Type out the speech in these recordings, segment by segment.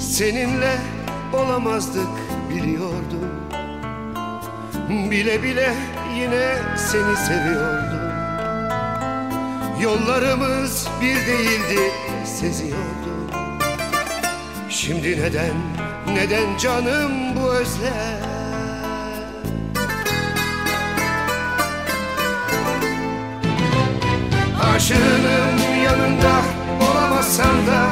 Seninle olamazdık biliyordum. Bile bile yine seni seviyordum. Yollarımız bir değildi seziyordum. Şimdi neden, neden canım bu özlem Aşığım yanında olamazsan da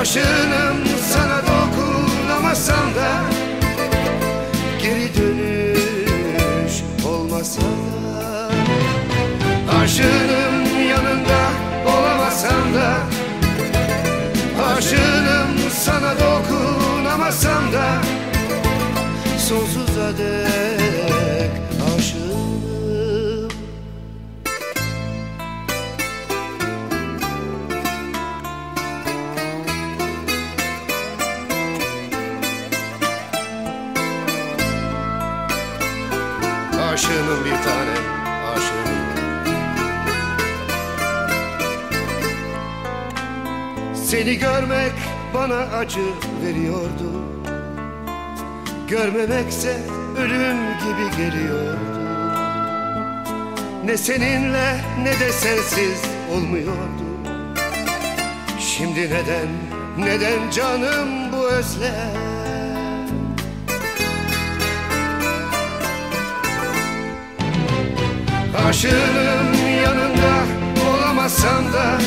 Aşığınım sana dokunamasam da Geri dönüş olmasa da Aşığınım yanında olamasam da Aşığınım sana dokunamasam da Sonsuza dek Aşığım bir tane aşığım Seni görmek bana acı veriyordu. Görmemekse ölüm gibi geliyordu. Ne seninle ne de sensiz olmuyordu. Şimdi neden, neden canım bu özlem Aşığım yanında olamasam da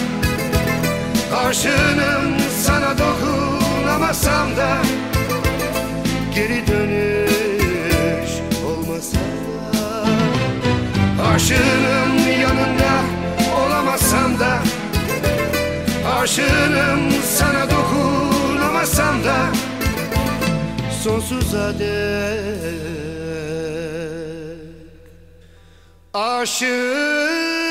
Aşığım sana dokunamasam da Geri dönüş olmasa da Aşığım yanında olamasam da Aşığım sana dokunamasam da Sonsuza dek Aşığım